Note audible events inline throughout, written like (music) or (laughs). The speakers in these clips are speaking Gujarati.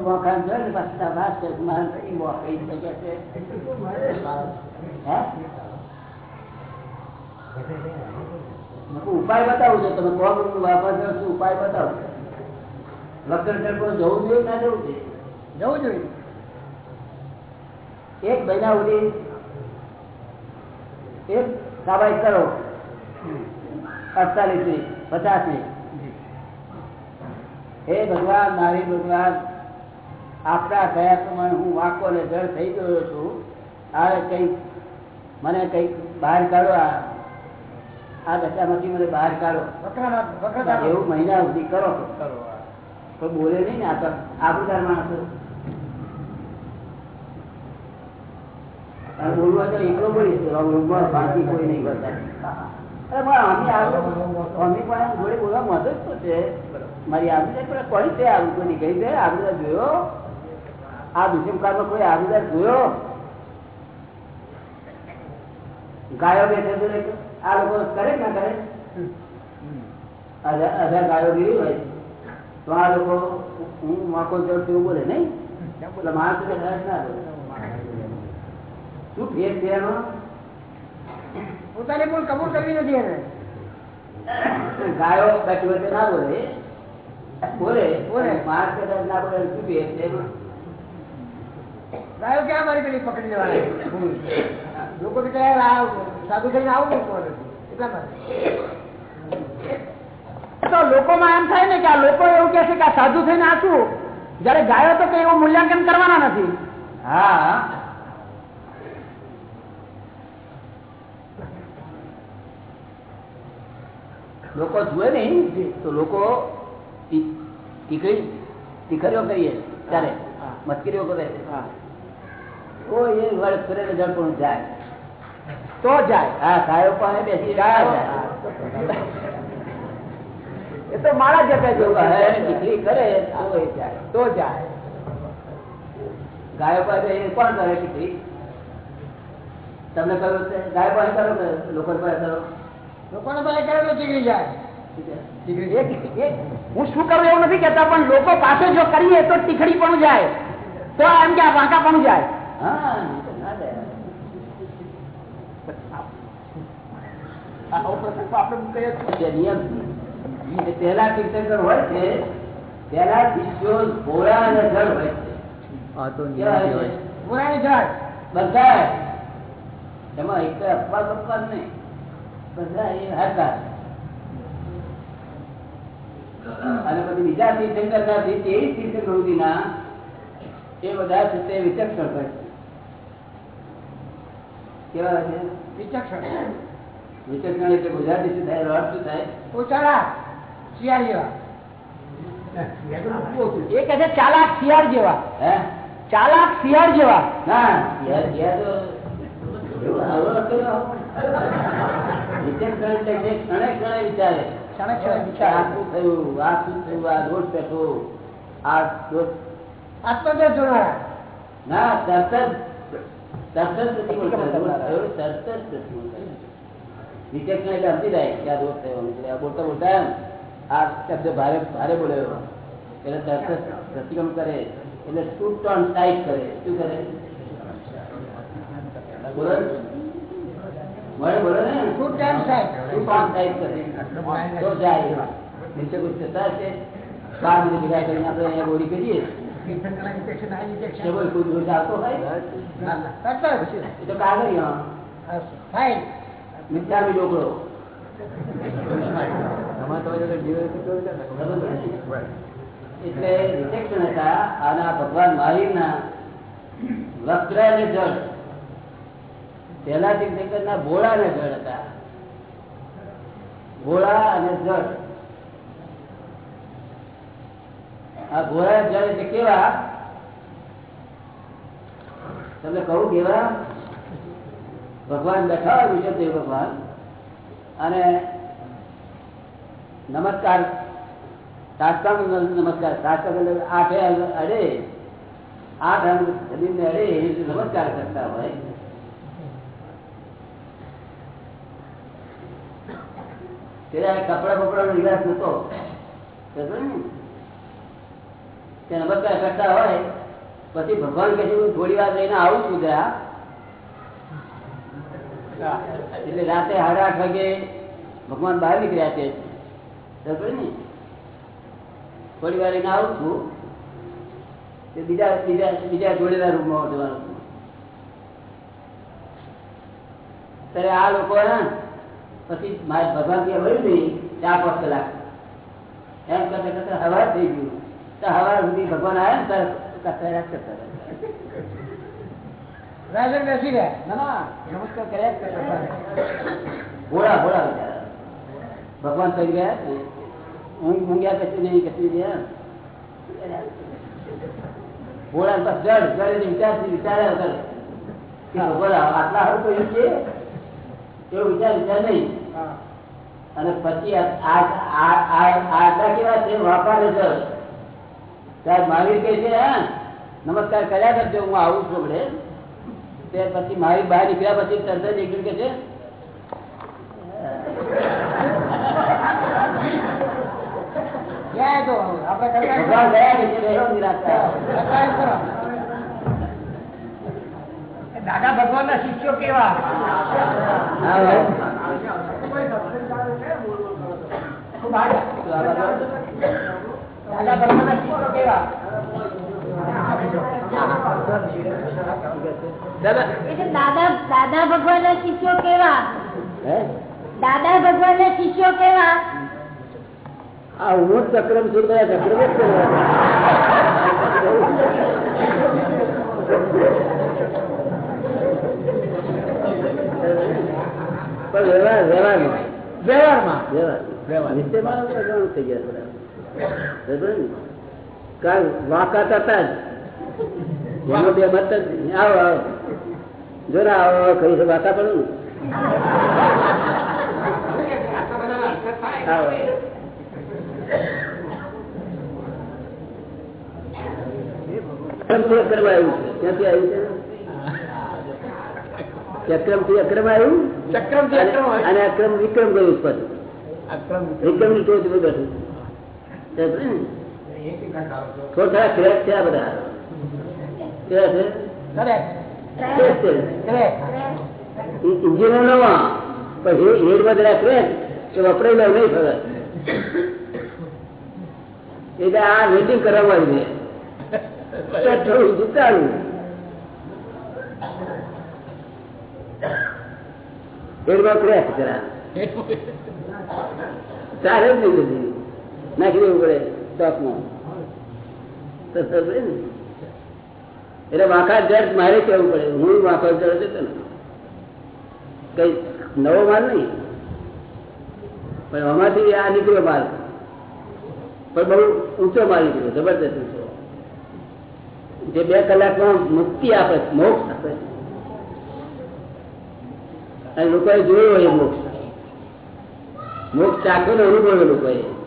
ને પાછા વાત છે મારે કઈ છે ઉપાય બતાવું છે. તમે કોણ વાપર છો શું ઉપાય બતાવો ચડકો જવું જોઈએ ના જવું જોઈએ? જવું જોઈએ. એક મહિના સુધી એક કાબાઈ કરો. અડતાલીસની પચાસની હે ભગવાન મારી ભગવાન આપણા થયા પ્રમાણે હું વાંકો ને જળ થઈ ગયો છું. આ કંઈક મને કંઈક બહાર કાઢો આ. આ દશામાંથી મને બહાર કાઢો. એવું મહિના સુધી કરો. કોઈ બોલે નહીં ને આ તો આબુદાર માણસો. બોલવા તો એકલો બોલીશ બાકી કોઈ નહીં બોલતા અરે પણ અમે અમે પણ જોડે બોલવા મદદ તો છે. મારી પણ કોની છે? જોયો? આ દુષ્મકાળમાં કોઈ આબુદાર જોયો? ગાયો બેઠે આ લોકો કરે ના કરે? અઢાર ગાયો ગીરી હોય. તો આ લોકો હું માકો જળ તેવું બોલે નહીં? એટલે માણસ ના બોલે શું ફેર પોતાની કબૂલ કરવી નથી એને. ગાયો બેઠી ના બોલે. બોલે. બોલે. માણસ કદાચ ના બોલે શું ફેર છે એમાં? ગાયો ક્યાં મારી પેલી પકડી લેવાના? લોકો બિચારા સાધુ થઈને આવું એટલા માટે. તો લોકોમાં એમ થાય ને કે આ લોકો એવું કે છે કે આ સાધુ થઈને આ જયારે ગાયો તો કઈ એવું મૂલ્યાંકન કરવાના નથી. હા. લોકો જુએ ને તો લોકો ટીકડી કરીએ ત્યારે. મસ્કરીઓ કરે તો એ વર્ષ કરે ને જાય. તો જાય. હા ગાયો પાસે બેસી ગાયો. જાય એ તો મારા જતા જેવું ગાયો કરે તો એ જાય. તો જાય. ગાયો પાસે એ કોણ કરે ટીકડી તમને કહ્યું ગાયો પાસે કરો લોકો પાસે કરો? લોકોને પાસે કરે તો ચીકડી જાય? એક- એક હું શું કરું એવું નથી કેતા પણ લોકો પાસે જો કરીએ તો ટીખડી પણ જાય. તો એમ કે આ વાંકા પણ જાય. હા ના જાય આપણે કહીએ નિયમ છે. એ પહેલા તીર્થંકર હોય છે પહેલા શિષ્યો ભોળા અને જળ હોય છે? પુરાણી બધા એમાં એક અપવાદ અપવાદ નહીં. બધા એ હરકાર અને પછી બીજા તીર્થંકર ના તીર્થ તેવીસ તીર્થંકર ના એ બધા છે તે વિચક્ષણ હોય કેવા છે? વિચક્ષણ. વિચક્ષણ એટલે ગુજરાતી શું થાય? અર્થ શું થાય? ઉચાળા શિયાળ જેવા. એ કહે છે ચાલાક શિયાળ જેવા. હે? ચાલાક શિયાળ જેવા. ના યાર યાર તો આત્મજ્ઞ જોનારા. ના તરત જ તરત જ પ્રતિકૂળ કરે. દોષ થયો, તરત જ પ્રતિકૂળ કરે. વિચક્ષણ એટલે સમજી જાય કે આ દોષ થયો. એટલે બોલતા બોલતા એમ આ શબ્દ ભારે ભારે બોલ્યો એટલે તરત જ પ્રતિક્રમ કરે એટલે ટૂટ ટોન ટાઈટ કરે શું કરે? બોલો ને? મળે બોલો ને. ટૂટ ટોન કરે? તો જાય. નીચે કોઈ જતા છે બાર મિનિટ ભેગા કરીને આપણે અહીંયા બોલી કરીએ કે બોલ કોઈ દોષ આવતો હોય? તરત જ. એ તો કાગળિયો ફાઇલ મિથ્યામી ડોકરો એટલે રિજેક્શન હતા આના ભગવાન મહાવીરના વક્ર અને જળ. પહેલા તીર્થંકર ના ભોળા અને જળ હતા. ભોળા અને જળ. આ અને જળ એટલે કેવા? તમને કહું કેવા? ભગવાન બેઠા હોય વિષ્ણુદેવ ભગવાન. અને નમસ્કાર, સાષ્ટાંગ નમસ્કાર, સાષ્ટાંગ એટલે આઠે અડે. આઠ અંગ જમીનને અડે એ રીતે નમસ્કાર કરતા હોય. ત્યારે કપડા બપડા નો રિવાજ નતો? તે નમસ્કાર કરતા હોય, પછી ભગવાન કહે છે, હું થોડી વાર લઈને આવું છું ત્યાં એટલે રાતે સાડા આઠ વાગે ભગવાન બહાર નીકળ્યા છે. ને? થોડી વાર લઈને આવું છું. તે બીજા બીજા બીજા જોડેલા રૂમમાં જવાનું ત્યારે આ લોકો પછી મારે ભગવાન ત્યાં વળ્યું નહીં ચાર, પાંચ કલાક. એમ કરતા કરતા હવા થઈ ગયું સુધી ભગવાન આવ્યા ને. રાજા બેસી રહ્યા. ના ના નમસ્કાર કર્યા ભોળા ભોળા બિચારા. ભગવાન થઈ ગયા ઊંઘ ઊંઘ્યા કચી નહીં કચી ગયા ભોળા ને જડ જડ વિચારથી વિચાર્યા વગર ભગવાન આટલા હારું કર્યું છે? એવો વિચાર વિચાર નહીં. અને પછી આટલા કેવા છે? વાપરે નજર ત્યારે મહાવીર કહે છે હા નમસ્કાર કર્યા કરજો હું આવું છું હમણે તે પછી મહાવીર બહાર નીકળ્યા પછી તરત જ નીકળ્યું કે છે કે. દાદા ભગવાન ના શિષ્યો કેવા. ખૂબ. દાદા ભગવાન ના શિષ્યો કેવા દાદા એટલે દાદા દાદા ભગવાન ના શિષ્યો કેવા હે? દાદા ભગવાન ના શિષ્યો કેવા આ હું જ ચક્રમ છું બધા ચક્રમ જ કરવા પણ વ્યવહાર વ્યવહારમાં વ્યવહારમાં વ્યવહાર વ્યવહાર. નિશ્ચયમાં ભગવાન થઈ ગયા કારણ વાકાત હતા જ. એનો બે મત જ આવો આવો. જો ને આવો આવો કહી વાતા પડું ને અક્રમ આવ્યું છે. ક્યાંથી આવ્યું છે? ચક્રમથી અક્રમ આવ્યું? ચક્રમ અને- અક્રમ વિક્રમ ગયું ઉપર વિક્રમ. ની ટોચ બેઠું. ને? થોડા ક્રેક છે આ બધા. ક્રેક એ વપરાયેલો નહીં ખબર એટલે આ વેટિંગ કરવા છે થોડું જીતાડું હેડમાં ક્રેક જરા ચાલે જ નહીં નાખી દેવું પડે સ્ટોકમાં એટલે વાંકા જડ મારે કેવું પડે. હું વાંકો જડ છે ને. કઈ નવો માલ નહીં. પણ આમાંથી આ નીકળ્યો માલ. પણ બહુ ઊંચો માલ નીકળ્યો જબરદસ્ત ઊંચો. જે બે કલાકમાં મુક્તિ આપે છે, મોક્ષ આપે છે. અને લોકોએ જોયો હોય મોક્ષ. મોક્ષ ચાખ્યો ને અનુભવ્યો લોકોએ.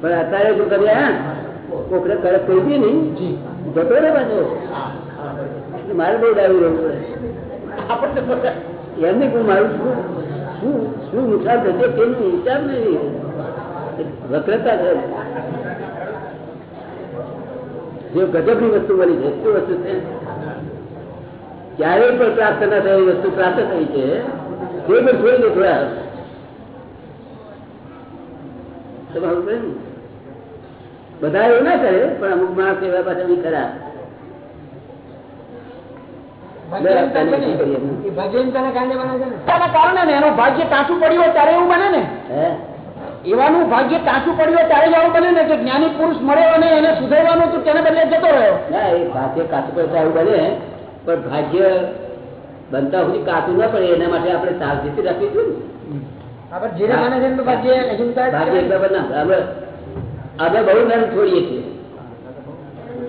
પણ અત્યારે શું કર્યા કોકડે કડક થઈ ગઈ નઈ જતો ને પાછો. મારે બહુ ડાયું રહેવું પડે. એમને હું મારું શું શું શું નુકસાન થશે તેનું વિચાર નહીં. વક્રતા છે. જે ગજબની વસ્તુ બની છે શું વસ્તુ છે. ક્યારેય પણ પ્રાપ્ત ના થયેલી વસ્તુ પ્રાપ્ત થઈ છે. તે પણ છોડી દો થોડા બધા એવું ના કરે પણ અમુક માણસ એવા પાછા બી ખરા. બને ને. એના કારણે ને એનું ભાગ્ય કાચું પડ્યું હોય ત્યારે એવું બને ને. હે? એવાનું ભાગ્ય કાચું પડ્યું હોય ત્યારે જ આવું બને ને કે જ્ઞાની પુરુષ મળ્યો અને એને સુધારવાનું હતું તેને બદલે જતો રહ્યો. ના એ ભાગ્ય કાચું પડતા એવું બને પણ ભાગ્ય બનતા સુધી કાચું ના પડે એના માટે આપણે સાવચેતી ના. અમે બહુ નરમ છોડીએ છીએ.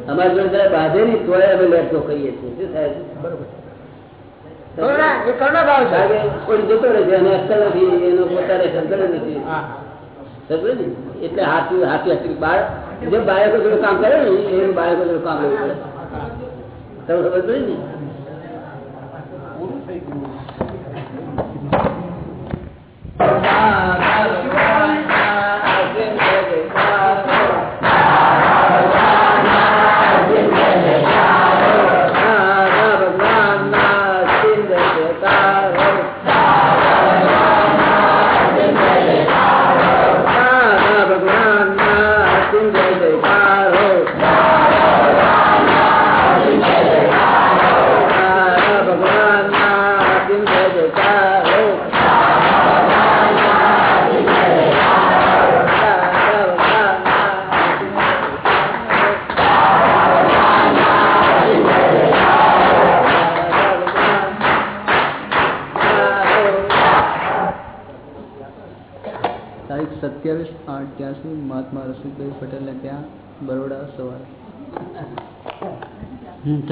અમારી જોડે જરા બાંધે નહીં તોય અમે લેટો કરીએ છીએ. જતો રહે છે અને અક્કલ નથી એનો પોતાને સંકલન નથી. ને? એટલે હાથી હાથી હાથી બાળ જે બાળકો જોડે કામ કરે ને એ બાળકો જોડે કામ કરવું પડે. તમે ખબર પડે ને?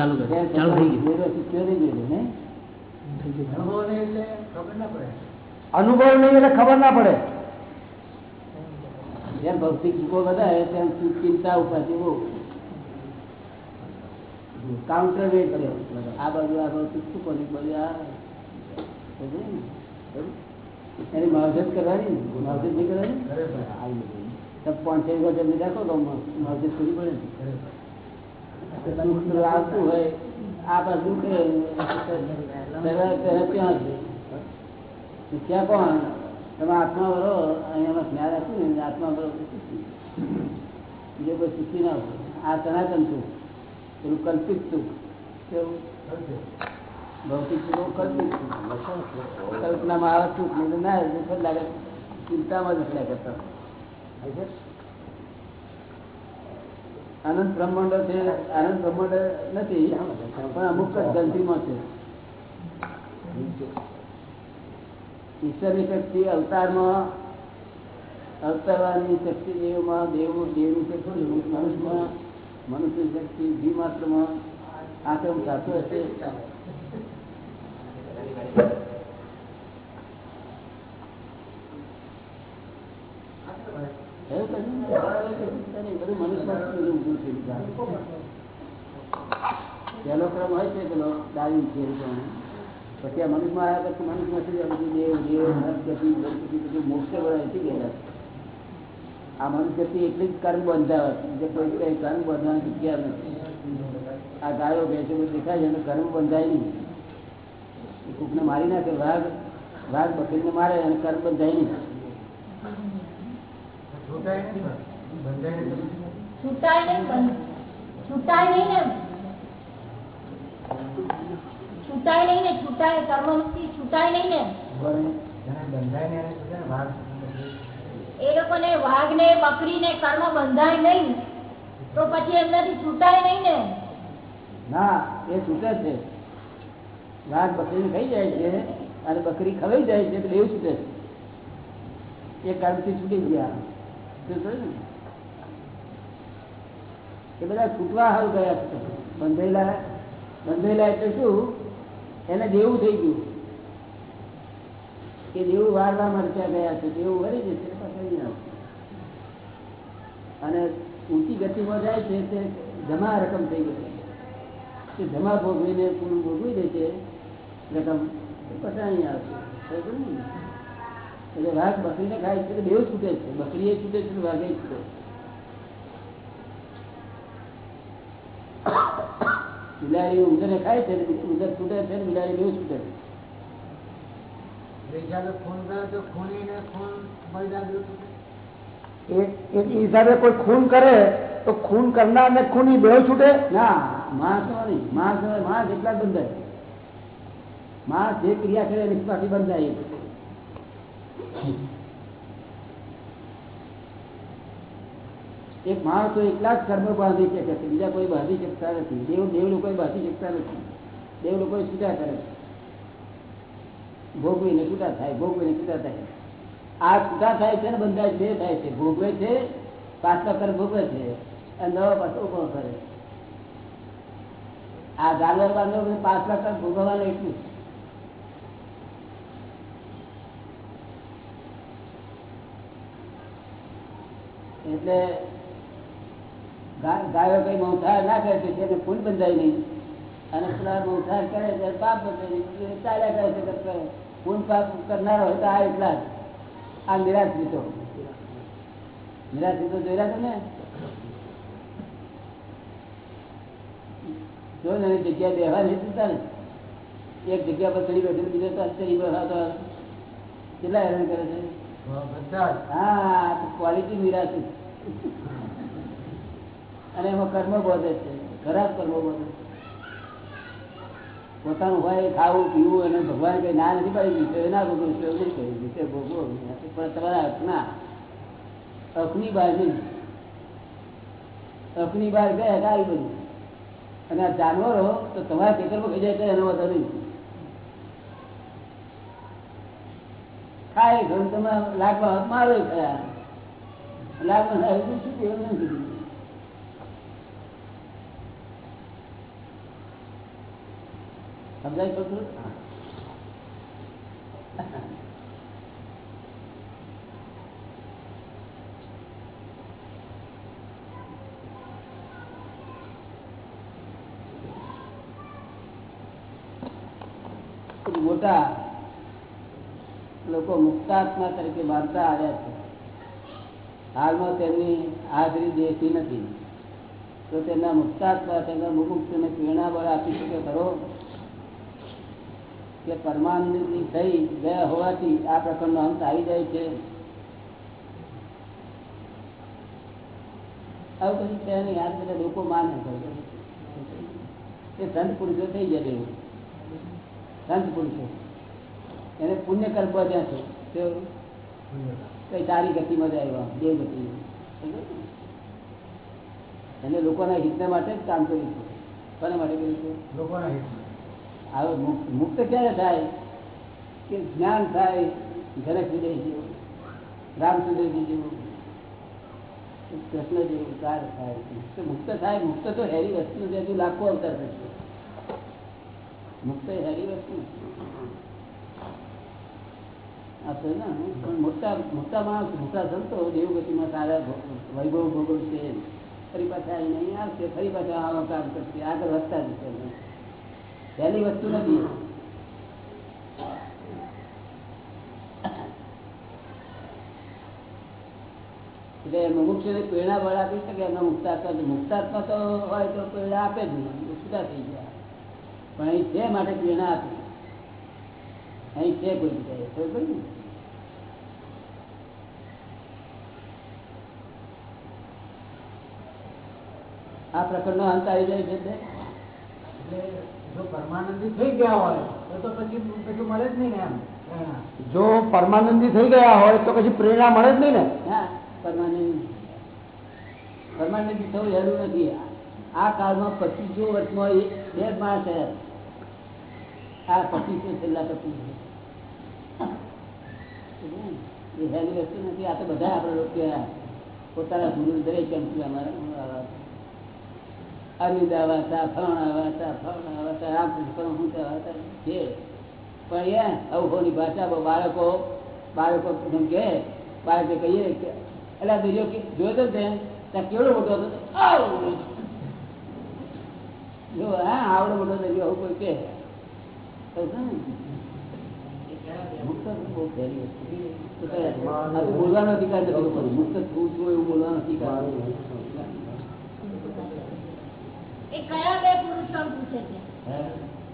ચાલુ કરે ચાલુ થઈ ગયું? અનુભવ નહીં એટલે ખબર ના પડે. જેમ ભક્તિ ચૂકો વધારે તેમ ચિંતા ઉપાધિ બહુ. કાઉન્ટર વેટ છે આ બાજુ આ બાજુ ચૂકો ની બાજુ આ? એની માવજત કરવાની? માવજત નહીં કરવાની? તમે પાંચ છ રાખો તો માવજત કરવી પડે ને. સુખ આવતું હોય ત્યાં છે કોણ તમે આત્મા ભરો અહીંયા જ્ઞાન આપ્યું ને આત્મા ભરો બીજો કોઈ સુખી ના હોય આ સનાતન સુખ પેલું કલ્પિત સુખ કેવું ભૌતિક સુખ કલ્પિત સુખ કલ્પનામાં આવે સુખ નહીં ના જ લાગે ચિંતામાં આનંદ બ્રહ્માંડ છે, આનંદ બ્રહ્માંડ નથી, પણ અમુક જ ગંધીમાં છે. ઈશ્વરની શક્તિ અવતારમાં અવતારવાની શક્તિ દેવમાં દેવ દેવની શક્તિ મનુષ્યમાં મનુષ્ય શક્તિ જીવ માત્રમાં આક્રમ સાચો હશે. પેલો આ મનુષ્યમાં એટલી જ કર્મ બંધાવે કોઈ કઈ કર્મ બંધવાની જગ્યા નથી આ ગાયો ભેંસો બધું દેખાય છે એનું કર્મ બંધાય નહીં કોકને મારી નાખે વાઘ વાઘ બકરીને મારે અને કર્મ બંધાય નહીં. છૂટાય નહીં ને વાઘ ને. બકરી ને કર્મ બંધાય નહીં. તો પછી એમનાથી છૂટાય નહીં ને. ના, એ છૂટે છે. વાઘ બકરી ખાઈ જાય છે અને બકરી ખવાઈ જાય છે એટલે એવું છૂટે છે. એ કર્મથી છૂટી ગયા? એ બધા છૂટવા હાલ ગયા છે. બંધેલા બંધેલા એટલે શું? એને દેવું થઈ ગયું. કે દેવું વારવા મરચા ગયા છે. દેવું વળી જશે. અને ઊંચી ગતિમાં જાય છે તે જમા રકમ થઈ ગઈ. કે જમા ભોગવીને પૂરું ભોગવી દે છે. રકમ તો પછી આવશે? એટલે વાઘ બકરીને ખાય છે બે છૂટે છે. બકરી એ છૂટે છે વાઘે છૂટે બિલાડી ઉંદરને ખાય છે ને ઉંદર છૂટે છે ને બિલાડી બે છૂટે છે. હિસાબે કોઈ ખૂન કરે તો ખૂન કરનાર ને ખૂની બે છૂટે? ના માણસ નહીં. માણસ માણસ એટલા જ બંધાય. માણસ જે ક્રિયા કરે એની પાછી બંધાય. એક માણસ એકલા જ કર્મ બાંધી શકે છે બીજા કોઈ બાંધી શકતા નથી. દેવ દેવ લોકો બાંધી શકતા નથી. દેવ લોકો છૂટા કરે છે. ભોગવીને છૂટા થાય, ભોગવીને છૂટા થાય. આ છૂટા થાય છે ને બંધાય બે થાય છે. ભોગવે છે, પાછા કર ભોગવે છે અને નવા પાછો ઊભો કરે આ જાનવર બાંધવ પાછલા કર ભોગવવાનું એટલું જ. એટલે ગાયો કઈ મંસાર ના કરે છે એને ફૂલ બંધાય નહીં. અને પેલા મંસાર કરે છે પાપ બંધાય ચાલ્યા કરે છે. ફૂલ પાપ કરનારો હોય તો આ એટલા જ. નિરાશ જીતો નિરાશ્રિતો જોયેલા તમે? જો ને જગ્યા બેહવા દીધા ને? એક જગ્યા પર ચડી બેઠેલું બીજો તો ચડી કેટલા હેરાન કરે છે? હા ક્વોલિટી નિરાશિત અને એમાં કર્મ બોધે છે. ખરાબ કર્મ બોધે પોતાનું હોય, ખાવું, પીવું અને ભગવાન કઈ ના નથી પાડી દીધું. ના ભોગવું છે, એવું કહ્યું. વિશે ભોગવો પણ તમારા હકના હકની બહાર નહીં. હકની ગયા આવી બધું અને આ જાનવરો તો તમારા ખેતરમાં ખાઈ જાય તો એનો વધારે નહીં. ખાય ઘણું તમે લાગવા મારો ખરા લાગવા એવું શું કહેવું નથી સમજાય મોટા લોકો મુક્તાત્મા તરીકે માનતા આવ્યા છે. હાલમાં તેમની હાજરી દેતી નથી. તો તેમના મુક્તાત્મા તેમના મુમુક્ષને પ્રેરણા બળ આપી શકે ખરો? કે પરમાનંદની થઈ ગયા હોવાથી આ પ્રકારનો અંત આવી જાય છે? આવું પછી તેની યાદ બધા લોકો માને એ સંત પુરુષો થઈ જાય સંત પુરુષો. એને પુણ્ય કર્મ ત્યાં છે. કઈ સારી ગતિમાં જાય આવ્યા દેવ ગતિ. એને લોકોના હિતને માટે જ કામ કર્યું છે. કોના માટે કર્યું છે? હવે મુક્ત ક્યારે થાય? કે જ્ઞાન થાય જનક વિજય જેવું રામચંદ્રજી જેવું કૃષ્ણ જેવું કાર થાય. મુક્ત થાય મુક્ત તો હેરી વસ્તુ છે હજુ લાખો અવતાર થશે મુક્ત હેરી વસ્તુ. આ તો ના પણ મોટા મોટા માણસ મોટા સંતો દેવગતિમાં સારા ભો- વૈભવ ભોગવશે ફરી પાછા અહીં અહીં આવશે ફરી પાછા આવા કામ કરશે આગળ વધતા જશે પહેલી વસ્તુ નથી એટલે મુમુક્ષને પ્રેરણા બળ આપી શકે એમના મુક્તાત્મા મુક્તાત્મા તો હોય તો પ્રેરણા આપે જ નહીં છૂટા થઈ ગયા પણ અહીં છે માટે પ્રેરણા આપી અહીં છે કોઈ જગ્યાએ ખબર ને? આ પ્રકરણનો અંત આવી જાય છે જો પરમાનંદી થઈ ગયા હોય તો તો પછી કશું મળે જ નહીં ને એમ જો પરમાનંદી થઈ ગયા હોય તો પછી પ્રેરણા મળે જ નહીં ને? હા પરમાનન્ટ પરમાનન્ટ થવું જરૂર નથી. આ કાળમાં પચીસો વર્ષમાં એ બે માણસ થયા આ પચીસો છેલ્લા પચીસો એ હેલી વસ્તુ નથી આ તો બધા આપણે લોકો પોતાના ગુરુ દરેક કેમ છે અમારા અરવિંદ આવા હતા ફરણ આવા હતા ફરણ આવા હતા રામકૃષ્ણ પરમહંસ આવા હતા છે પણ એ અવહોની ભાષા બહુ બાળકો બાળકો એમ કે બાળકે કહીએ કે એટલે દરિયો કે જોયો તો તે ત્યાં કેવડો મોટો હતો આવડો મોટો. જો હા આવડો મોટો દરિયો આવું કોઈ કે બોલવાનો અધિકાર નથી. મુક્ત છું છું એવું બોલવાનો અધિકાર નથી. એ કયા બે પુરુષો પૂછે છે? હે?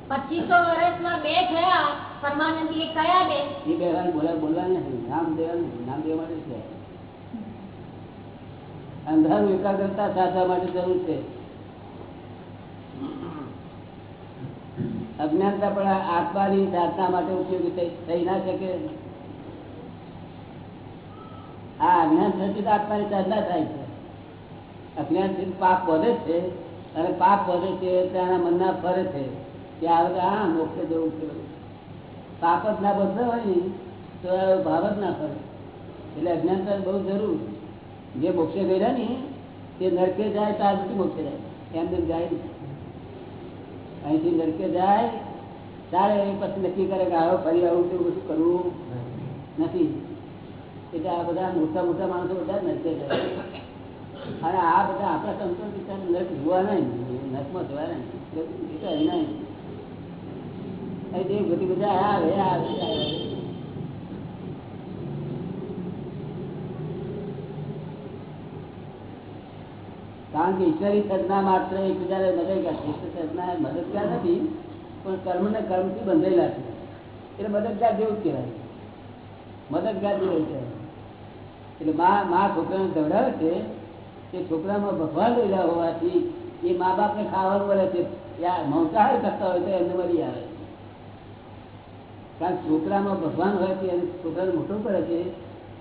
પચીસો વર્ષમાં બે થયા પરમાનંદી એ કયા બે? એ બે બોલા નામ દેવાનું નામ દેવા માટે છે. અંધારું એકાગ્રતા સાધવા માટે જરૂર છે. અજ્ઞાનતા પણ આ આત્માની સાધના માટે ઉપયોગી થઈ ના શકે. આ અજ્ઞાન થતી તો આત્માની સાધના થાય છે. અજ્ઞાનથી પાપ વધે છે અને પાપ વધે છે ત્યાંના મનના ફરે છે કે આવે હા મોક્ષે જવું છે. પાપ જ ના બધો હોય ને, તો ભાવ જ ના ફરે. એટલે અજ્ઞાનતા બહુ જરૂર. જે મોક્ષે ગયેલા ને, તે નરકે જાય ત્યાર સુધી મોક્ષે જાય. એમ જાય નહીં. અહીંથી નરકે જાય ત્યારે એ પછી નક્કી કરે કે આવો ફરી આવું તેવું બધું કરવું નથી. એટલે આ બધા મોટા મોટા માણસો બધા નરકે જાય. અને આ બધા આપણા સંતોષ વિચાર નર્ક જોવા નહીં, નર્કમાં જોવા નહીં. તો નહીં બધી બધા આવે આવે આવે કારણ કે ઈશ્વરી સદના માત્ર એકબીજાને મદદગાર ઈશ્વર સદના મદદગાર નથી, પણ કર્મ ને કર્મથી બંધાયેલા છે. એટલે મદદગાર જેવું જ કહેવાય. મદદગાર જેવું કહેવાય એટલે મા મા છોકરાને દવડાવે છે કે છોકરામાં ભગવાન રહેલા હોવાથી એ મા બાપને ખાવાનું મળે છે. મંસાહાર કરતા હોય તો એમને મળી આવે. કારણ છોકરામાં ભગવાન હોય છે અને છોકરાને મોટો કરે છે.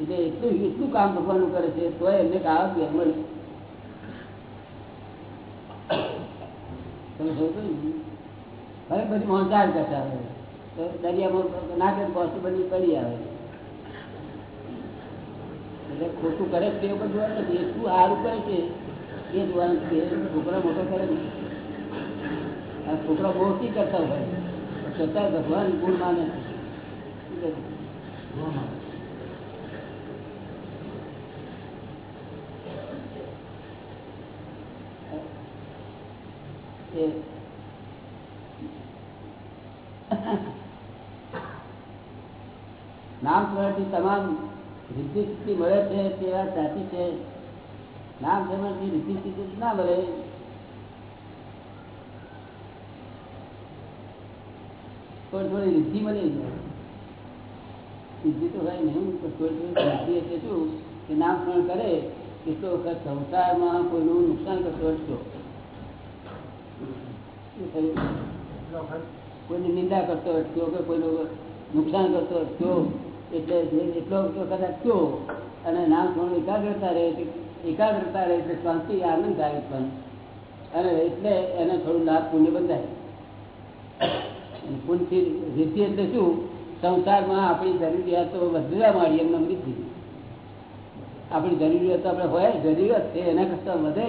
એટલે એટલું એટલું કામ ભગવાનનું કરે છે, તો એમને ખાવા મળે. હવે પછી મોંચાર કરતા તો દરિયામાં નાખે પોસિબલ પડી આવે. એટલે ખોટું કરે તે ઉપર જોવાનું નથી. એ શું સારું કરે છે? એ જોવાનું છે છોકરા મોટો કરે ને આ છોકરા મોટી કરતા હોય? છતાં ભગવાન ગુણ માને શું કરે? એ નામ સ્મરણથી તમામ રિદ્ધિ સિદ્ધિ મળે છે તેવા સાચી છે. નામ સ્મરણથી રિદ્ધિ સિદ્ધિ ના મળે. થોડી થોડી રિદ્ધિ મળી જાય સિદ્ધિ તો હોય નહીં, પણ થોડી થોડી સિદ્ધિ એટલે શું? કે નામ સ્મરણ કરે, કેટલો વખત સંસારમાં કોઈનું નુકસાન કરતો અટક્યો? કોઈની નિંદા કરતો અટક્યો કે કોઈનું નુકસાન કરતો અટક્યો એટલે એટલો કદાચ કયો, અને નામ સ્મરણ એકાગ્રતા રહે એકાગ્રતા રહે એટલે શાંતિ, આનંદ પણ. અને એટલે એને થોડું લાભ પુણ્ય બંધાય. પુણ્યથી રીતિ એટલે શું? સંસારમાં આપણી જરૂરિયાતો વધવા માંડી એમને વૃદ્ધિ આપણી જરૂરિયાતો આપણે હોય, જરૂરિયાત છે, એના કરતાં વધે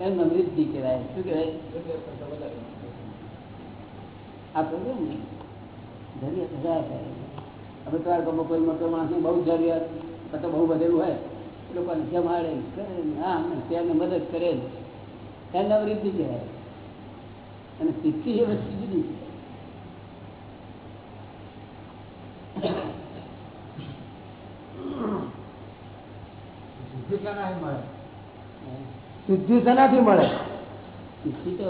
એમ સમૃદ્ધિ કહેવાય. શું કહેવાય? આ કહ્યું ને જરૂરિયાત વધારે હવે તો આ કોઈ મોટો માણસની બહુ જરૂરિયાત તો બહુ બધેલું હોય. એ લોકોને જમાડે કરે હા તેને મદદ કરે એને વૃદ્ધિ કહેવાય. અને સિદ્ધિ એ વસ્તુ જુદી સિદ્ધિ શેનાથી મળે? સિદ્ધિ તો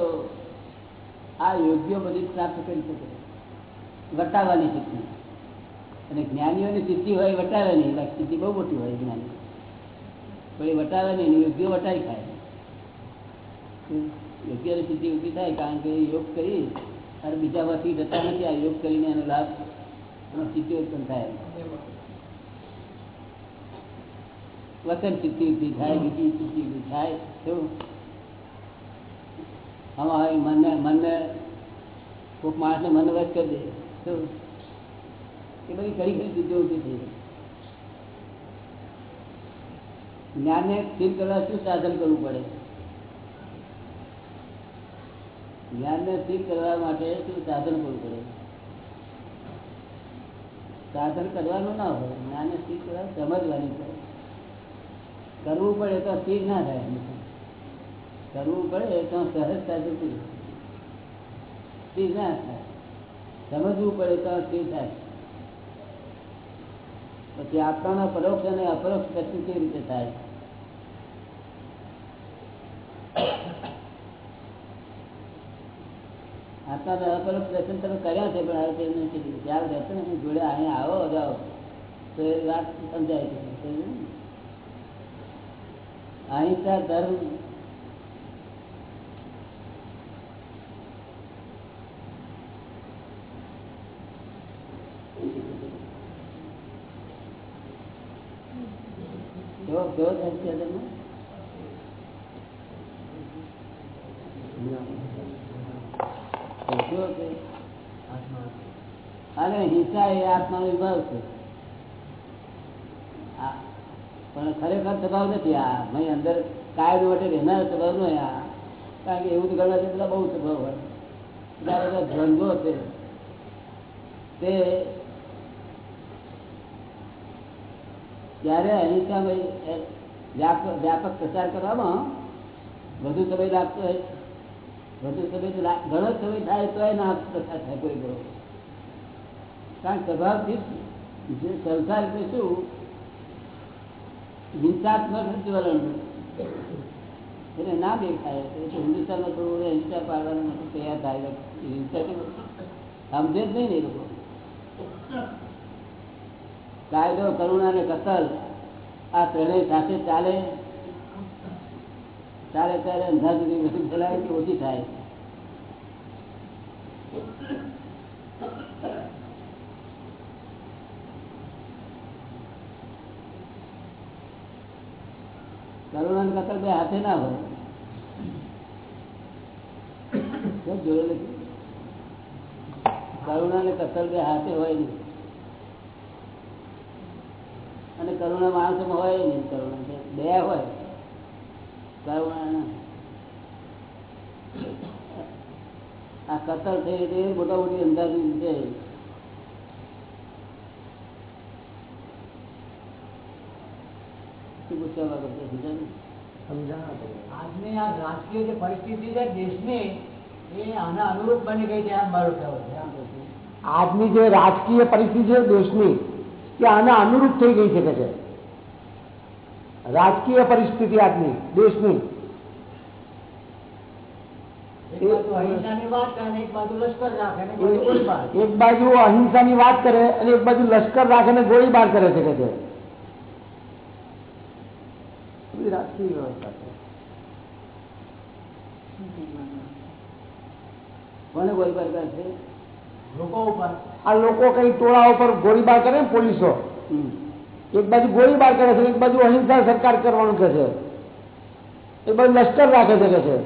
આ યોગ્ય બધી પ્રાપ્ત કરી શકે. વટાવવાની સિદ્ધિ અને જ્ઞાનીઓની સિદ્ધિ હોય વટાવે સિદ્ધિ બહુ મોટી હોય જ્ઞાની. પણ એ વટાવે યોગ્ય વટાઈ ખાય. યોગ્ય સિદ્ધિ ઊભી થાય કારણ કે યોગ કરી અને બીજા વસ્તી જતા નથી. આ યોગ કરીને એનો લાભ એનો સિદ્ધિ ઉત્પન્ન થાય. વચન સિદ્ધિ ઊભી થાય, બીજી સિદ્ધિ ઊભી થાય. શું આમાં મનને મનને કોઈક દે. શું એ બધી ઘણી ઘણી સિદ્ધિઓ ઊભી સ્થિર કરવા શું સાધન કરવું પડે? જ્ઞાનને સ્થિર કરવા માટે શું સાધન કરવું પડે? સાધન કરવાનું ના હોય. જ્ઞાનને સ્થિર કરવા સમજવાની પડે. કરવું પડે તો સ્થિર ના થાય. કરવું પડે તો સહજતા જતી સ્થિર ના થાય. સમજવું પડે તો સ્થિર થાય. પછી આત્માના પરોક્ષ અને અપરોક્ષ દર્શન કેવી રીતે થાય? આત્માના અપરોક્ષ દર્શન તમે કર્યા છે, પણ હવે તે નથી જ્યારે દર્શન જોડે અહીંયા આવો, જાઓ. તો એ વાત સમજાય છે. અહીં? અહિંસા ધર્મ કેવો છે અને હિંસા એ આત્માનો વિભાવ છે. પણ ખરેખર સ્વભાવ નથી આ. ભાઈ, અંદર કાયદો માટે રહેનાર સ્વભાવ નો આ. કારણ કે એવું તો ગણવા બધા બહુ સ્વભાવ હોય. બધા દ્વંદ્વો છે. તે ત્યારે અહિંસા વ્યાપક પ્રચાર કરવામાં વધુ સમય લાગતો હોય. વધુ સમય તો ઘણો સમય થાય તો ના પ્રચાર થાય કોઈ બરો કારણ સ્વભાવથી જે સંસાર એટલે શું? હિંસાત્મક જ્વલન એને ના દેખાય. એટલે હિન્દુસ્તાનમાં થોડું હિંસા પાડવાનું તૈયાર થાય. હિંસા સમજે જ નહીં ને એ લોકો. કાયદો કરુણા ને કતલ આ ત્રણેય સાથે ચાલે ચાલે ત્યારે અંધાર સુધી બધું ફેલાય કે ઓછી થાય કરુણા ને કતલ બે હાથે ના હોય જોડે કરુણા ને કતલ બે હાથે હોય નહીં અને કરુણા માણસોમાં હોય નહીં કરુણા બે- બે હોય કરુણા ના. આ કતલ થઈ તે મોટા મોટી અંદાજી છે શું પૂછવા માંગો છો? સમજાયું? આજની આ રાજકીય જે પરિસ્થિતિ છે દેશની એ આના અનુરૂપ બની ગઈ છે આમ મારું કહેવું છે આમ કહું. આજની જે રાજકીય પરિસ્થિતિ છે દેશની એ આના અનુરૂપ થઈ ગઈ છે કે છે રાજકીય પરિસ્થિતિ આજની દેશની એક બાજુ અહિંસાની વાત કરે અને એક બાજુ લશ્કર રાખે અને એક બાજુ ગોળીબાર. એક બાજુ અહિંસાની વાત કરે અને એક બાજુ લશ્કર રાખે ને ગોળીબાર કરે છે કે છે બધી રાજકીય વ્યવસ્થા છે કોને ગોળીબાર કરે છે લોકો ઉપર આ લોકો કઈ ટોળા ઉપર ગોળીબાર કરે ને પોલીસો હમ. એક બાજુ ગોળીબાર કરે છે એક બાજુ અહિંસા સરકાર કરવાનું કહે છે એક બાજુ લશ્કર રાખે છે કે છે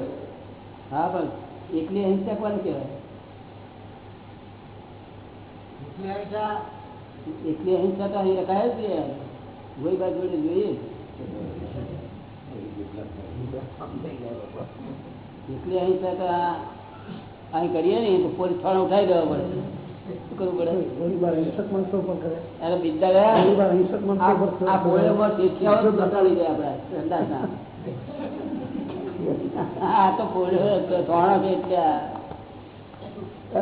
હા પણ એકલી અહિંસા કોને કહેવાય એટલે અહિંસા એકલી અહિંસા તો અહીં રખાય જ છે ગોળીબાર જોડે જોઈએ એકલી અહિંસા તો આ અહીં કરીએ ને તો પોલીસ થોડા ઉઠાવી દેવા પડે.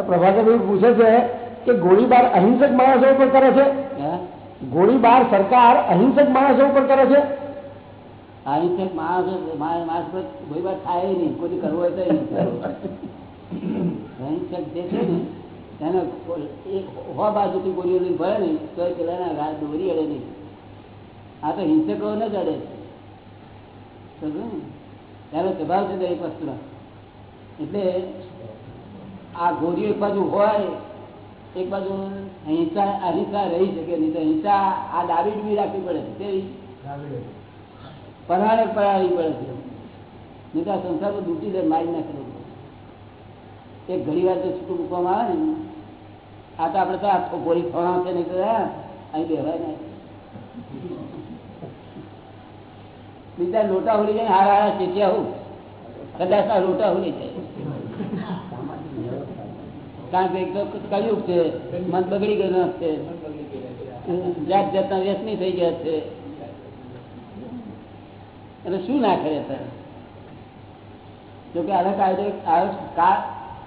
પ્રભાકરભાઈ પૂછે છે કે ગોળીબાર અહિંસક માણસો ઉપર કરે છે? હે? ગોળીબાર સરકાર અહિંસક માણસો ઉપર કરે છે? અહિંસક માણસો માણસ પર ગોળીબાર થાય નહીં કોઈ કરવો હોય તો. અહિંસક જે છે ને એને એક હો બાજુથી ગોળીઓ લઈને ભરે નહીં તો પેલા ના દોરી અડે નહીં. આ તો હિંસકો ન જ અડે છે? એનો સ્વભાવ છે દરેક વસ્તુનો એટલે આ ગોળીઓ એક બાજુ હોય એક બાજુ હિંસા અહિંસા રહી શકે નહીં તો હિંસા આ ડાબી ડૂબી રાખવી પડે કેવી પરાણે પરાળવી પડે છે. નહીં તો આ સંસારમાં ડૂબી દે મારી નાખે એક ઘણી વાર તો છૂટું મૂકવામાં આવે ને. આ તો આપણે તો આખો ગોળી ફોણા છે નહીં તો અહીં બેવાય ને બીજા લોટા હોલી જાય હારા હારા ચેટિયા હું. કદાચ આ લોટા હોલી જાય કારણ કે એક કળિયુગ છે, મન બગડી ગયેલું છે. જાત જાતના વ્યસની થઈ ગયા છે. એટલે શું ના કરે સર જોકે આનો કાયદો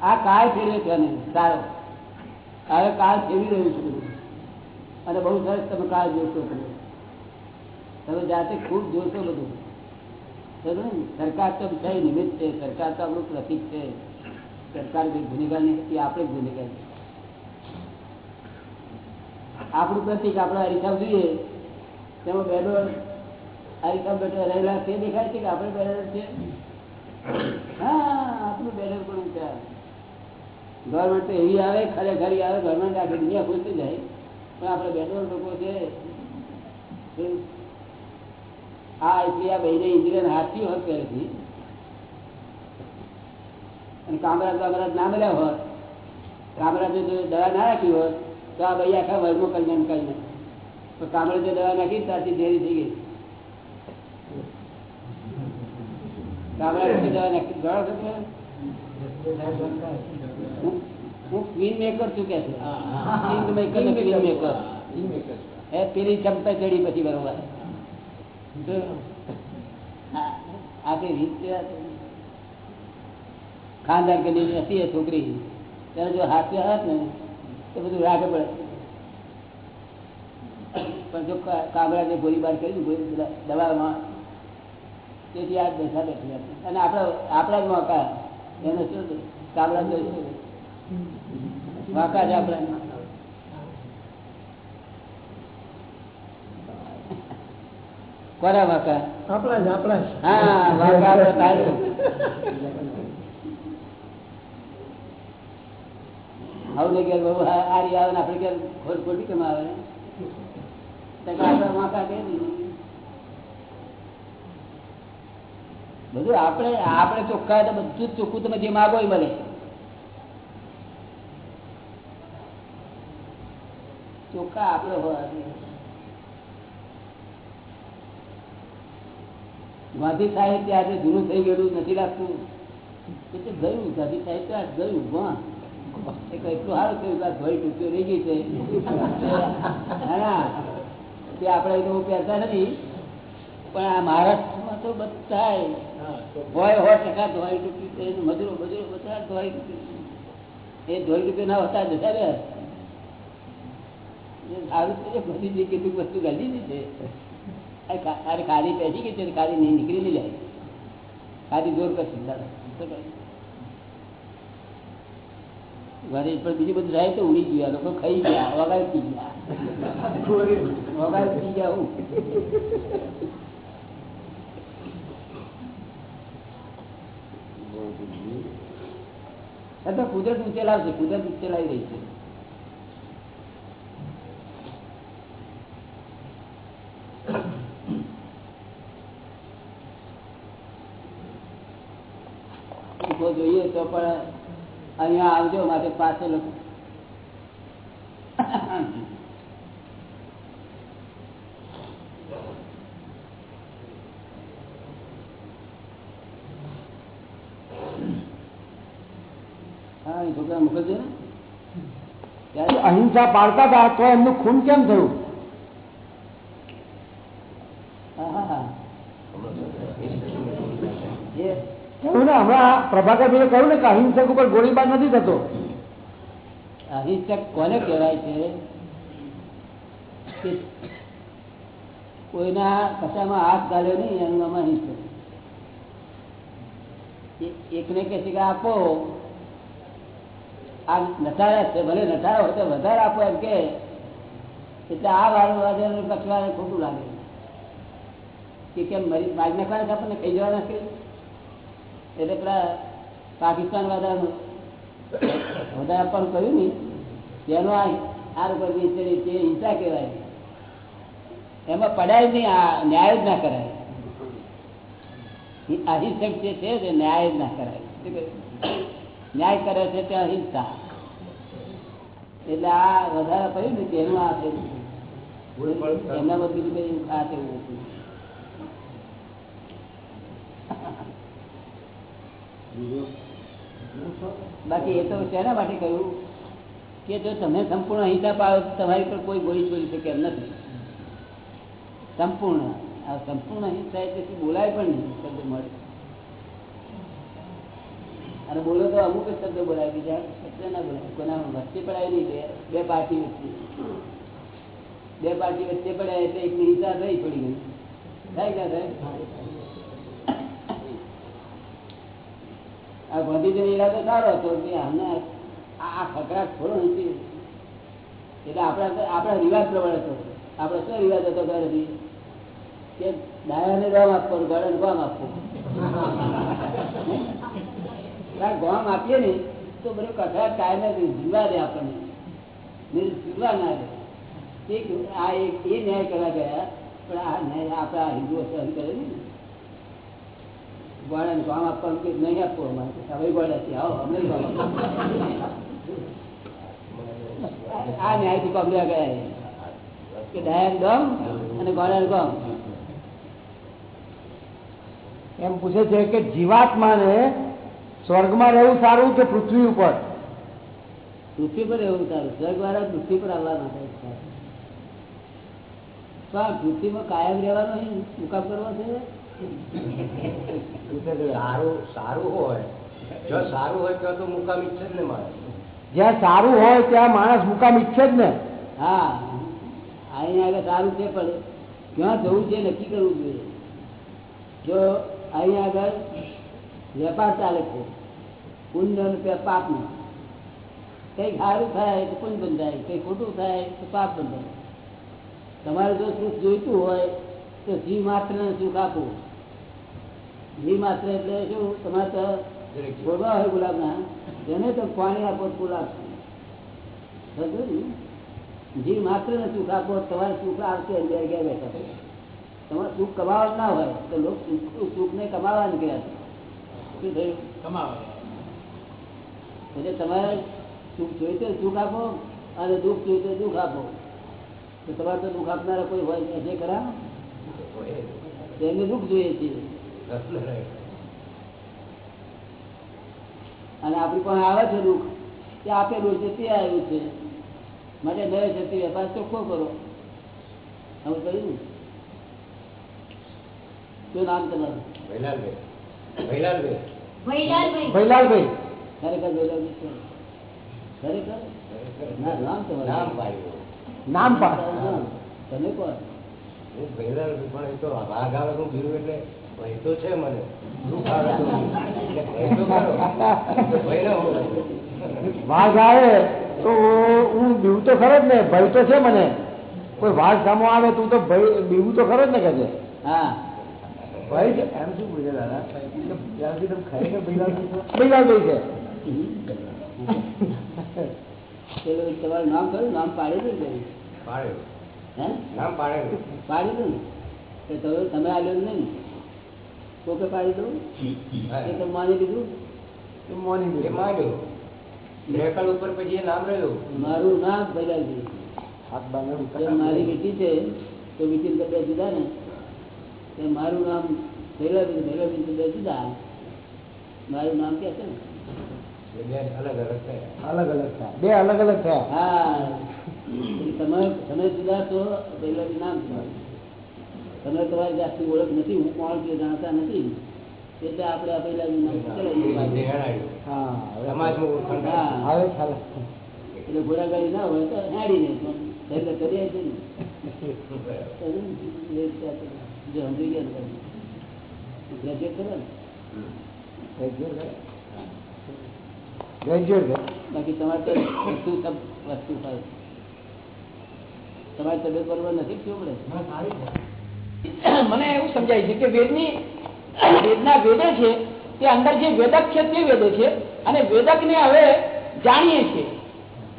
આ કાળ ફેરવે અને સારો. હવે કાળ ફેરવી રહ્યું છે અને બહુ સરસ તમે કાળ જોશો તમે. જાતે ખૂબ જોશો બધું. સરકાર તો છે નિમિત્ત છે. સરકાર તો આપણું પ્રતિક છે. સરકાર જે ગુનેગાર નહીં આપણે ગુનેગાર. આપણું પ્રતિક આપણે હરિસાબ જોઈએ તેમાં બેડો હરિસાબ બેઠો રહેલા તે દેખાય છે કે આપણે બેડર છે? હા, આપણું બેડર પણ છે. ગવર્મેન્ટ એવી આવે, ખરેખર આવે, ગવર્મેન્ટ આખી દુનિયા ખુશ જાય. પણ આપણે બેડર લોકો છે હા એટલે આ ભાઈને ઇન્જિનિયર હાથી હોત પહેલેથી અને કામરાજ કામરાજ ના મળ્યા હોત કામરાજે જો દવા ના રાખી હોત, તો આ ભાઈ આખા વર્ગમાં કલ્યાણ કરી નાખે. તો કામરાજે દવા નાખી, ત્યારથી ઝેરી થઈ ગઈ. કામરાજ દવા નાખી તમે? હું- ક્વીન પેલી ચંપે ચડી પછી બરોબર. આપણી રીત ખાનદાર કે હતી છોકરી. ત્યારે જો હાથે હાથ ને, તો બધું રાખે પડે. પણ જો કાગડા કાબરાને ગોળીબાર કરી દવામાં તેથી આ દશા બેઠી અને આપણા આપણા જ મોકા એને શું કાબરા વાંકા જ આપણા વાંકા? આપણા જ આપણા હા વાંકા આપણે તારું. આવું ને ઘેર બહુ આ આ આવે ને આપણે ઘેર ખોટ ખોટી કેમ આવે? તો કે આપણે વાંકા કહી દીધી બધું આપણે આપણે ચોખ્ખા તો બધું જ ચોખ્ખું તમે જે માગો એ મળે. ચોખ્ખા આપણે. ગાંધી સાહિત્ય આજે જૂનું થઈ ગયેલું નથી લાગતું. એટલે ગયું, ગાંધી સાહિત્ય આજ ગયું વાહ એટલું સારું થયું ધોઈ ટૂંક્યો રહી ગઈ છે. આપણે તો પહેરતા નથી. પણ આ મહારાષ્ટ્રમાં તો બધા હોય સો ટકા ધોવાઈ ટૂંક્યું મજૂરો મજૂરો બધા ધોવાઈ ટૂંક્યું એ ધોઈ ટૂંક્યો ના હોતા જતા રહ્યા. સારું છે બધી જે કેટલીક વસ્તુ ગાલી દીધી છે અરે ખાલી પેસી ગઈ છે ખાલી નહીં નીકળી નહીં જાય. ખાલી જોર કરશે દાદા ઘરે પણ બીજું બધું થાય તો ઉડી ગયા લોકો ખાઈ ગયા વગાડી પી ગયા. (laughs) વગાડી ગયા હું. તો કુદરત ઊંચે કુદરત ઊંચે રહી છે. જોઈએ તો પણ અહીંયા આવજો માટે લોકો હા એ છોકરા મોકલજો ને અહિંસા પાળતા હતા, તો એમનું ખૂન કેમ થયું? અહિંસક કોને કહેવાય છે? કે કોઈના કશામાં હાથ ગાલ્યો નહીં, એનું એકને કહે છે આપો આ નટારા છે, ભલે નટારા હોય તો વધારે આપો એમ કે. એટલે આ વાળું પક્ષવાળે ખોટું લાગે. કે કેમ મરી નાખવાના આપણને ખાઈ જવાના છે એટલે પેલા પાકિસ્તાન વાળાનું વધારે આપવાનું કહ્યું ને તેનો આ આ ઉપર વિચારી તે હિંસા કહેવાય. એમાં પડાય નહીં, આ ન્યાય જ ના કરાય. અહિંસક જે છે, તે ન્યાય જ ના કરાય? ન્યાય કરે છે તે અહિંસા એટલે આ વધારે પડ્યું ને તેનું આ એમના બધું બીજું આ થયું હતું બાકી એ તો શેના માટે કહ્યું? કે જો તમે સંપૂર્ણ અહિંસા પાડો તમારી પર કોઈ બોલી બોલી શકે એમ નથી. સંપૂર્ણ. આ સંપૂર્ણ અહિંસા એટલે બોલાય પણ નહીં મળે. અને બોલો તો અમુક શબ્દ બોલાય બીજા શબ્દ ના બોલાય. કોના વચ્ચે પડાય નહીં, બે પાર્ટી વચ્ચે. બે પાર્ટી વચ્ચે પડાય એટલે એક હિંસા થઈ પડી ગઈ થાય ક્યાં થાય? આ ગાંધીજીનો ઈરાદો સારો હતો, કે અમને આ ખકડાટ થોડો નથી. એટલે આપણા આપણા રિવાજ પ્રમાણે હતો આપણો શું રિવાજ હતો ઘરેથી કે ડાયાને ગામ આપવાનું ગાડાને ગામ આપવું. ગામ આપીએ ને, તો બધું કથા કાયમ જીવવા દે આપણને. જીવવા ના દે. આ એક, એ ન્યાય કરવા ગયા, પણ આ ન્યાય આપણા હિન્દુઓ સહન કરે ને. ગોળાને કામ આપવાનું કે નહીં આપવું અમારે હવે ગોળાથી આવો અમે આ ન્યાયથી પગલા ગયા કે ડાયન ગમ અને ગોળાને ગમ. એમ પૂછે છે કે જીવાત્માને સ્વર્ગમાં રહેવું સારું કે પૃથ્વી ઉપર? પૃથ્વી પર એવું સારું. સ્વર્ગ વાળા પૃથ્વી પર આવવા માટે પણ પૃથ્વીમાં કાયમ રહેવાનો અહીં મુકામ કરવો છે? સારું સારું હોય. જો સારું હોય તો તો મુકામ ઈચ્છે જ ને મારે જ્યાં સારું હોય ત્યાં માણસ મુકામ ઈચ્છે જ ને? હા. અહીંયા આગળ સારું છે પણ ક્યાં જવું છે નક્કી કરવું જોઈએ. જો અહીંયા આગળ વેપાર ચાલે છે પુણ્ય પાપનું. કંઈક સારું થાય તો પુણ્ય બંધાય કંઈ ખોટું થાય તો પાપ બંધાય. તમારે જો સુખ જોઈતું હોય તો જીવ માત્ર સુખ આપવું. જીવ માત્ર એટલે શું? તમારે તો છોડવા હોય ગુલાબના, તેને તો પાણી આપો ગુલાબ જીવ માત્ર ને સુખ આપો તમારે સુખ આવશે અંદર ગયા બેઠા તમારે સુખ કમાવા ના હોય તો લોકો સુખ ને કમાવા નીકળ્યા છે. શું થયું? કમાવે. એટલે તમારે સુખ જોઈતું સુખ આપો અને દુઃખ જોઈતું દુઃખ આપો. તો તમારે તો દુઃખ આપનારા કોઈ હોય જે ખરા? એમને દુઃખ જોઈએ છીએ અને આપણી પણ આવે છે દુઃખ તે આપેલું છે તે આવ્યું છે. માટે નવે તે વેપાર ચોખ્ખો કરો. હવે કહ્યું શું નામ તમારું? ભૈલાલભાઈ. ભૈલાલભાઈ. ભૈલાલભાઈ. ભૈલાલભાઈ. ખરેખર દોડાવી છે ખરેખર? ના નામ તમારું. નામ પાડ્યું. નામ તમે કોણ? હું પણ એ તો વાઘ આવે તો એટલે છે મને. દુઃખ આવે. વાઘ આવે હું બીવું તો ખરો જ ને ભય તો છે મને. કોઈ વાઘ સામો આવે તું તો ભય બીવું તો ખરો જ ને કે છે? હા. ભાઈ છે. એમ શું પૂછે દાદા? ત્યાંથી તમે ખરેખર ભૈલાલભાઈ છે. પેલું તમારું નામ કયું? નામ પાડેલું કયું? પાડ્યું. હે? નામ પાડેલું. પાડેલું ને? તો તમે આલ્યું નહીં. કોકે પાડી દઉં એ તો માની લીધું તો મોર્નિંગ એ રેકલ ઉપર પછી નામ રહ્યું. મારું નામ બાંધે જેમ મારી વીટી છે તો વીટી ને બે જુદા ને? તેમ મારું નામ ભૈલાલજી ભૈલાલજી તો બે જુદા. મારું નામ કે છે? ને એ અલગ અલગ થયા. અલગ અલગ થયા. બે અલગ અલગ થયા. હા. તમે તમે જુદા છો નામ તમે તમારી જાતની ઓળખ નથી હું કોણ છું જાણતા નથી. એટલે આપણે આ ખ્યાલ એટલે ઘોડાગાડી ના હોય તો હાડી ને પણ એટલે કરીએ છે ને. જો સમજી ગયા ગ્રેજ્યુએટ કરો ને. ગ્રેજ્યુએટ બાકી તમારે તો વસ્તુ વસ્તુ થાય તમારી તબિયત બરોબર નથી શું મને એવું સમજાય છે કે વેદની વેદના વેદે છે તે અંદર જે વેદક છે તે વેદે છે અને વેદકને હવે જાણીએ છીએ.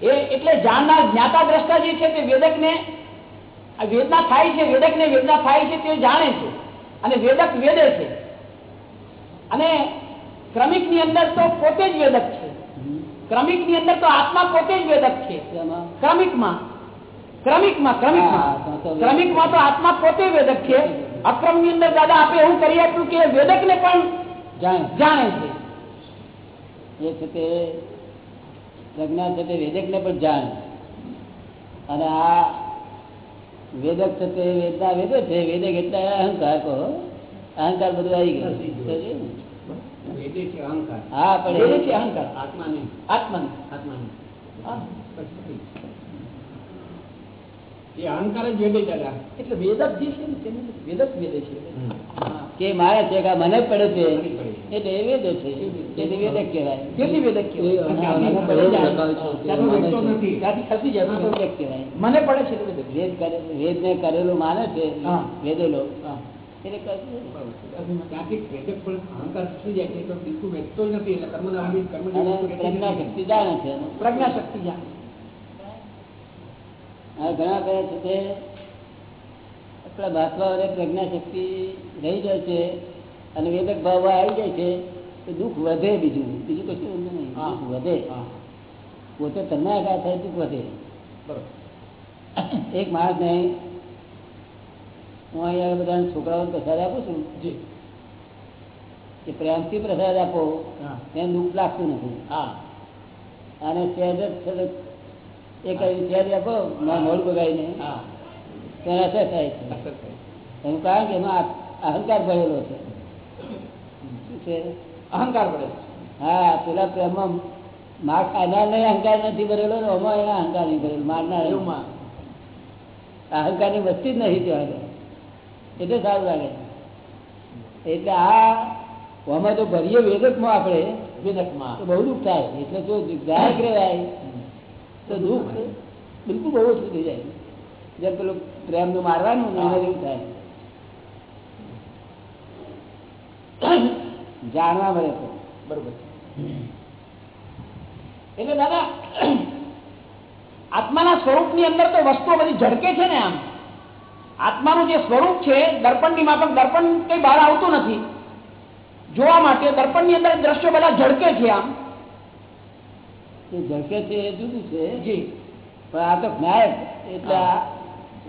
એ એટલે જાણનાર જ્ઞાતા દ્રષ્ટા જે છે તે વેદકને આ વેદના થાય છે વેદકને વેદના થાય છે તે જાણે છે. અને વેદક વેદે છે. અને ક્રમિકની અંદર તો પોતે જ વેદક છે. ક્રમિકની અંદર તો આત્મા પોતે જ વેદક છે એમાં ક્રમિકમાં ક્રમિકમાં ક્રમિકમાં હા, તો તો ક્રમિકમાં તો આત્મા પોતે વેદક છે અક્રમની અંદર દાદા આપે એવું કરી આપ્યું કે વેદકને પણ જાણે જાણે છે એ છે તે પ્રજ્ઞા છે તે વેદકને પણ જાણે અને આ વેદક છે તે વેદના વેદે છે વેદક એટલે અહંકાર કહો અહંકાર બધું આવી ગયું સમજ્યું ને? વેદે છે અહંકાર. હા પણ એ છે અહંકાર. આત્મા નહીં આત્માને. આત્મા નહીં હા. એ અહંકાર જ વેદે દાદા એટલે વેદક જે છે ને તેને વેદક વેદે છે. કે મારે છે કે મને પડે છે. એટલે એ વેદ છે. તેથી વેદક કહેવાય. કેટલી વેદક કહેવાય. એ મને પડે છે. વેદ કરે કરેલું માને છે વેદેલો. પ્રજ્ઞા શક્તિ રહી જાય છે અને વેદક ભાવ આવી જાય છે તો દુઃખ વધે બીજું. બીજું કશું નહીં. હા. દુઃખ વધે. હા. પોતે તન્નાકાર થાય દુઃખ વધે. બરોબર. એક માણસને હું અહીંયા બધા છોકરાઓને પ્રસાદ આપું છું? જી. કે પ્રેમથી પ્રસાદ આપો એને દુઃખ લાગતું નથી. હા. અને સહેજ જ એ કરી સહેજ આપો મોડ બગાડીને હા. અસર થાય છે. એનું કારણ કે એમાં અહંકાર ભરેલો છે. શું છે? અહંકાર ભરેલો હા પેલા પ્રેમમાં માર ખાનાર અહંકાર નથી ભરેલો ને એમાં એના અહંકાર નહીં ભરેલો મારનાર અહંકારની વસ્તી જ નથી ત્યાં. એટલે સારું લાગે. એટલે આ અમે તો ભરીએ વેદકમાં આપણે. વેદકમાં. તો બહુ દુઃખ થાય. એટલે જો ગાયક રહેવાય તો દુઃખ બિલકુલ બહુ ઓછું થઈ જાય. જેમ પેલું પ્રેમનું મારવાનું એવું એના જેવું થાય. જાણવા મળે તો. બરોબર. એટલે દાદા આત્માના સ્વરૂપની અંદર તો વસ્તુઓ બધી ઝડકે છે ને આમ. આત્માનું જે સ્વરૂપ છે દર્પણની માફક દર્પણ કઈ બહાર આવતું નથી. જોવા માટે દર્પણની અંદર દ્રશ્યો બધા ઝડકે છે આમ. એ ઝળકે છે એ જુદું છે. જી. પણ આ તો જ્ઞાયક એટલે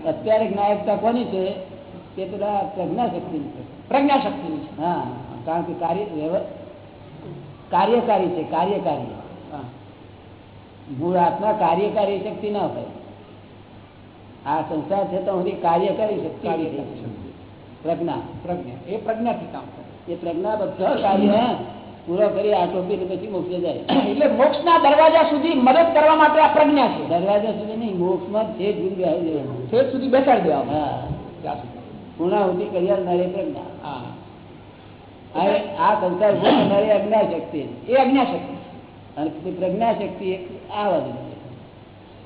અત્યારે જ્ઞાયકતા કોની છે? તે પેલા પ્રજ્ઞાશક્તિની છે. પ્રજ્ઞાશક્તિની છે. હા કારણ કે કાર્ય કાર્યકારી છે કાર્યકારી. મૂળ આત્મા કાર્યકારી શક્તિ ના હોય. આ સંસાર છે તો બધી કાર્ય કરી શકતી પ્રજ્ઞા. પ્રજ્ઞા. એ પ્રજ્ઞાથી કામ એ પ્રજ્ઞા બધા કાર્ય પૂરો કરી આટોપી ને પછી મોક્ષે જાય. (coughs) એટલે મોક્ષના દરવાજા સુધી મદદ કરવા માટે આ પ્રજ્ઞા છે. દરવાજા સુધી નહીં મોક્ષમાં જે ગુરુ આવી દેવાનું છે સુધી બેસાડી દેવા હા. સુધી. પૂર્ણાહુતિ કરી આવનારી પ્રજ્ઞા. હા. અરે આ સંસાર કરનારી અજ્ઞા શક્તિ એ અજ્ઞા શક્તિ અને પ્રજ્ઞા શક્તિ એક આ બાજુ.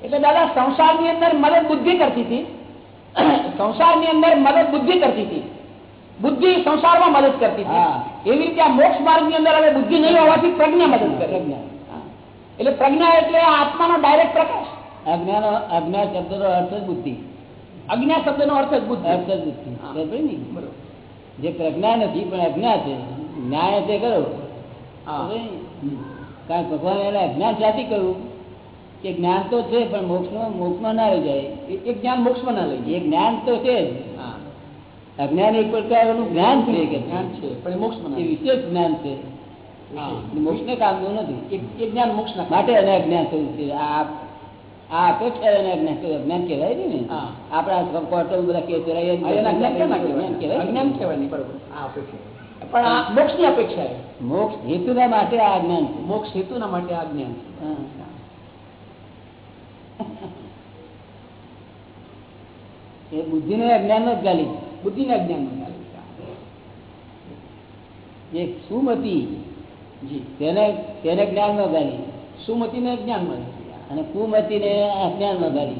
એટલે દાદા સંસારની અંદર મદદ બુદ્ધિ કરતી હતી. સંસારની અંદર મદદ બુદ્ધિ કરતી હતી. બુદ્ધિ સંસારમાં મદદ કરતી હતી. એવી રીતે આ મોક્ષ માર્ગની અંદર હવે બુદ્ધિ નહીં હોવાથી પ્રજ્ઞા મદદ કરે. પ્રજ્ઞા. એટલે પ્રજ્ઞા એટલે આત્માનો ડાયરેક્ટ પ્રકાશ. અજ્ઞાનો અજ્ઞા શબ્દનો અર્થ જ બુદ્ધિ. અજ્ઞા શબ્દનો અર્થ જ બુદ્ધિ. અર્થ જ બુદ્ધિ. ને? જે પ્રજ્ઞા નથી પણ અજ્ઞા છે. ન્યાય તે કરો ને? કારણ ભગવાન એને અજ્ઞાન સાથી કહ્યું કે જ્ઞાન તો છે પણ મોક્ષમાં મોક્ષમાં ના રહી જાય. એ- જ્ઞાન મોક્ષમાં ના લઈ જાય. જ્ઞાન તો છે જ. અજ્ઞાન એક પ્રકારનું જ્ઞાન છે કે જ્ઞાન છે પણ મોક્ષમાં એ વિશેષ જ્ઞાન છે. મોક્ષને કામનું નથી. એ- જ્ઞાન મોક્ષના માટે એને અજ્ઞાન થયું છે. આ આ અપેક્ષા એને અજ્ઞાન અજ્ઞાન કહેવાય છે ને? આપણા બધા એને અજ્ઞાન કહેવાય? અજ્ઞાન કહેવાય નહીં, બરોબર. આ અપેક્ષા. પણ આ મોક્ષની અપેક્ષા મોક્ષ હેતુના માટે આ અજ્ઞાન છે. મોક્ષ હેતુના માટે આ જ્ઞાન છે બુદ્ધિ ને અજ્ઞાન જ ગાલી બુદ્ધિને અજ્ઞાન એ સુમતી, જી, તેને તેને જ્ઞાનમાં ગાલી સુમતિને જ્ઞાન મળે. અને કુમતીને અજ્ઞાનમાં ગાલી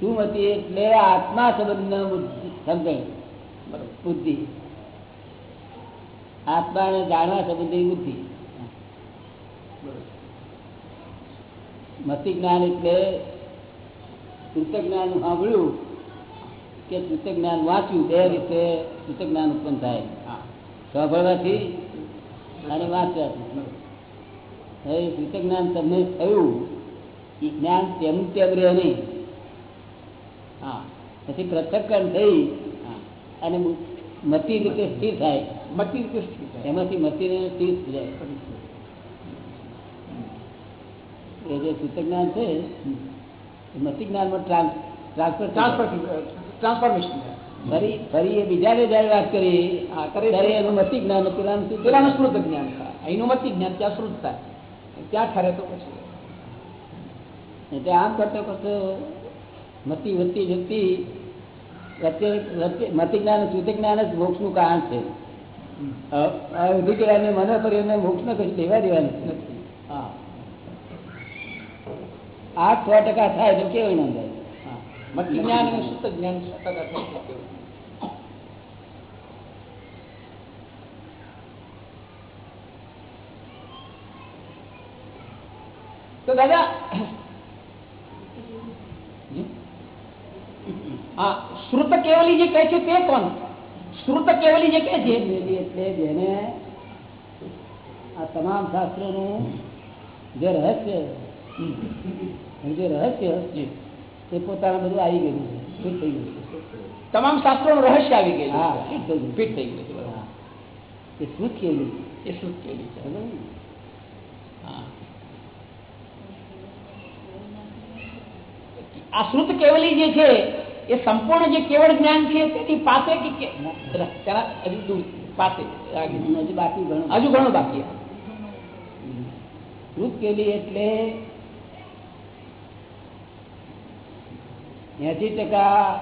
સુમતી એટલે આત્મા બુદ્ધિ સમજણ બુદ્ધિ. આત્માને જાણવા સંબંધી બુદ્ધિ. મતિ જ્ઞાન એટલે જ્ઞાન સાંભળ્યું કે સૂચક જ્ઞાન વાંચ્યું બે રીતે સૂચક જ્ઞાન ઉત્પન્ન થાય. હા. સાંભળવાથી અને વાંચવાથી. હવે સૂચક જ્ઞાન તમને થયું એ જ્ઞાન તેમ તેમ રહે નહીં. હા. પછી પૃથક્કરણ થઈ અને મતિ રીતે સ્થિર થાય. મતી રીતે. એમાંથી મતીને સ્થિર થઈ જાય. એ જે સૂચક જ્ઞાન છે એ મતિ જ્ઞાનમાં ટ્રાન્સફર ટ્રાન્સફર ટ્રાન્સફર ટ્રાન્સફોર્મેશન ફરી ફરી એ બીજાને જયારે વાત કરી. ત્યારે એનું મતિ જ્ઞાન પેલાનું પેલાનું. શ્રુત જ્ઞાન અહીંનું મતિ જ્ઞાન ત્યાં શ્રુત થાય. ત્યાં ઠરે તો પછી. એટલે આમ કરતો કરતો મતિ વધતી જતી મતિ જ્ઞાન સૂચક જ્ઞાન જ મોક્ષનું કારણ છે. અધિકારીને મને મોક્ષ મોક્ષને કશું લેવા દેવાનું નથી. હા. આ છ ટકા થાય તો કેવું ના થાય? જ્ઞાન અને શુદ્ધ જ્ઞાન સો. તો દાદા હા શ્રુત કેવલી જે કહે છે તે કોણ? શ્રુત કેવલી જે કહે છે? એટલે જેને આ તમામ શાસ્ત્રોનું જે રહસ્ય જે રહસ્ય એ પોતાનું બધું આવી ગયું છે ફિટ થઈ ગયું છે તમામ શાસ્ત્રોનું રહસ્ય આવી ગયેલું હા છે. ફિટ થઈ ગયું ફિટ થઈ ગયું છે બરાબર. હા. એ શું કેવું એ શ્રુત કેવલી છે સમજ ને? હા. આ શ્રુત કેવલી જે છે એ સંપૂર્ણ જે કેવળ જ્ઞાન છે તેની પાસે કે કે- તેના હજુ દૂર પાસે આગળ. હજુ બાકી ઘણું હજુ ઘણું બાકી છે. શ્રુત કેલી એટલે એસી ટકા